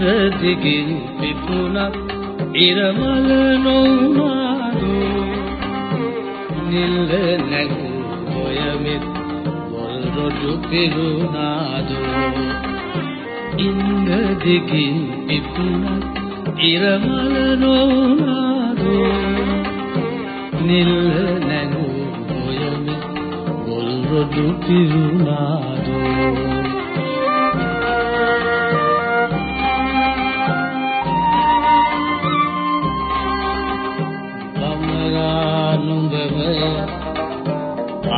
දිගින් පිපුණත් ඉරමල නොවුනාදු නිල්ල නැගූ ඔයමෙත් වල් රොඩු පිරුණාදු. ඉන්ද දිගින් පිපුණත් ඉරමල නොවුනාදු නිල්ල නැගූ ඔයමෙත් වල් රොඩු පිරුණාදු.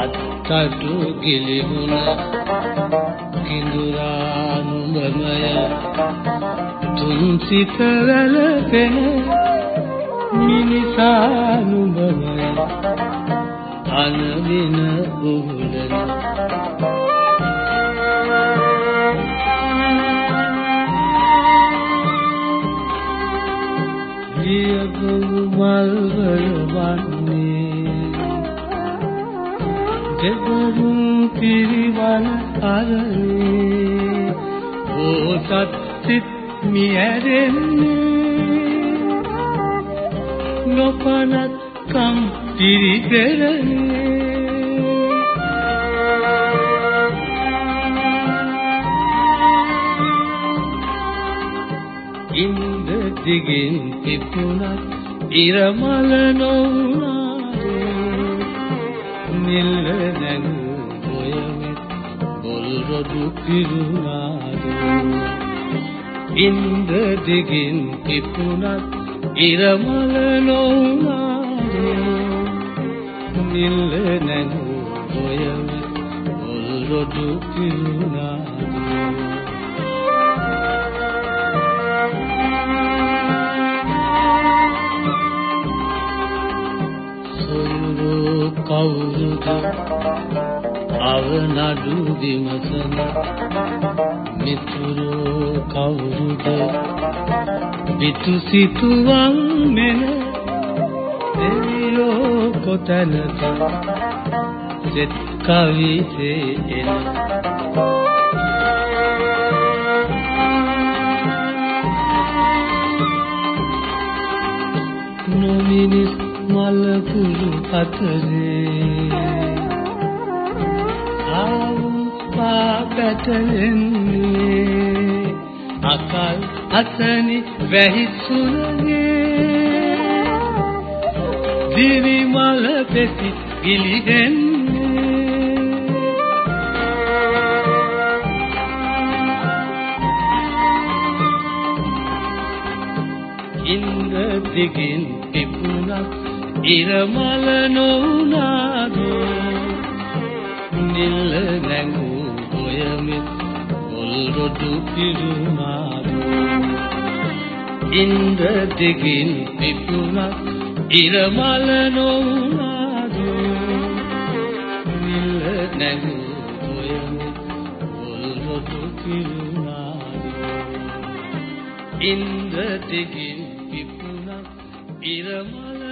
අත්තටු ගිලිහුණ කිඳුරා නුඹමය තුන් සිත වැළපෙන මිනිසා නුඹමය අනවින උහුලන දෙවරුන් පිරිවන අරනේ ඕසත් සිත් මියැරෙන්නේ නොපනත් කම් පිරිදෙරනේ ඉන්ද දිගින් තිබුණත් ඉරමල නොවුනාදේ නිල්ල නැගූ ඔයමෙත් බොල් රොඩු පිරුණාදෝ ඉන්ද දිගින් තිබුණත් ඉරමල නොවුනාදෝ නිල්ල නැගූ ඔයමෙත් බොල් රොඩු පිරුණාදෝ කවුරුද අවනඩු විමසන මිතුරු කවුරුද? විතු සිතුවම් මෙන දෙවියෝ කොතැනද? සෙත් කවිසේ එන මල පුරු අතරේ ආවුම් පාපැටලෙන්නේ අකල් අසනි වැහිසුනේ දිවි මල පෙති පිළිදෙන්නේ ඉන්ද දිගින් පිපුණත් ඉරමල නොවුනාදු? නිල්ල නැඟූ ඔයමෙත් පොල් රොඩු පිරුණාදු? ඉන්ද දිගින් පිපුණත් ඉරමල නොවුනාදු? නිල්ල නැඟූ ඔයමෙත් පොල් රොඩු පිරුණාදු? ඉන්ද දිගින් පිපුණත් ඉරමල